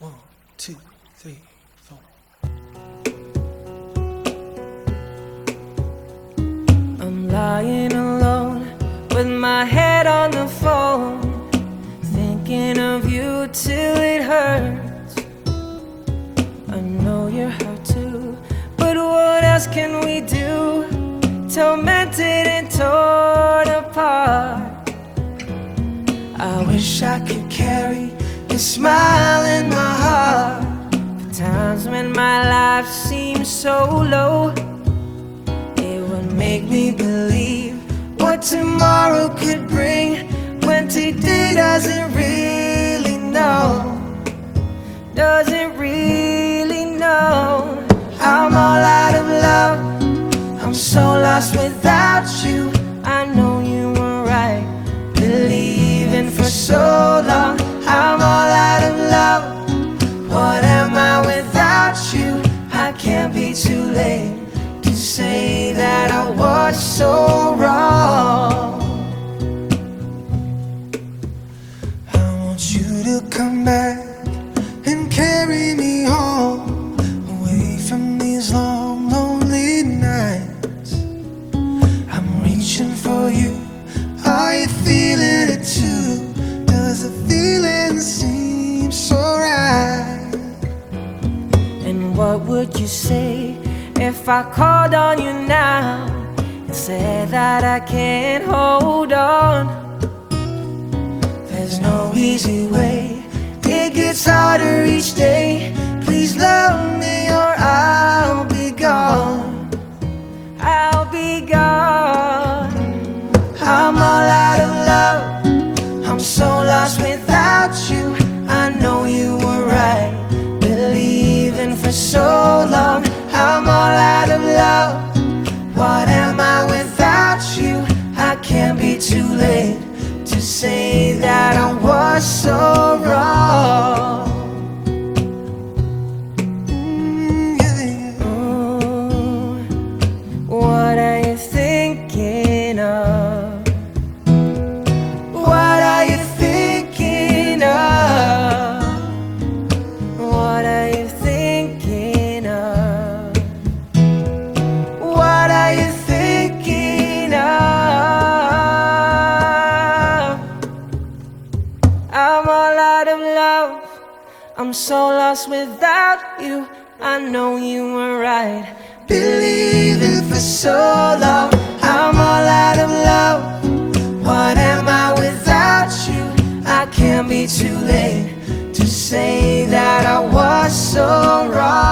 One, two, three, four. I'm lying alone with my head on the phone, thinking of you till it hurts. I know you're hurt too, but what else can we do? Tormented and torn apart. I wish I could carry your smile so low. It would make me believe what tomorrow could bring when today doesn't really know. Doesn't really know. I'm all out of love. I'm so lost without you. I know you were right. Believing for so what would you say if I called on you now and said that I can't hold on? There's no easy way. It gets harder each day. For so long. I'm all out of love. What am I without you? I can't be too late to say that I was so wrong. I'm all out of love. I'm so lost without you. I know you were right. Believing for so long, I'm all out of love. What am I without you? I can't be too late to say that I was so wrong.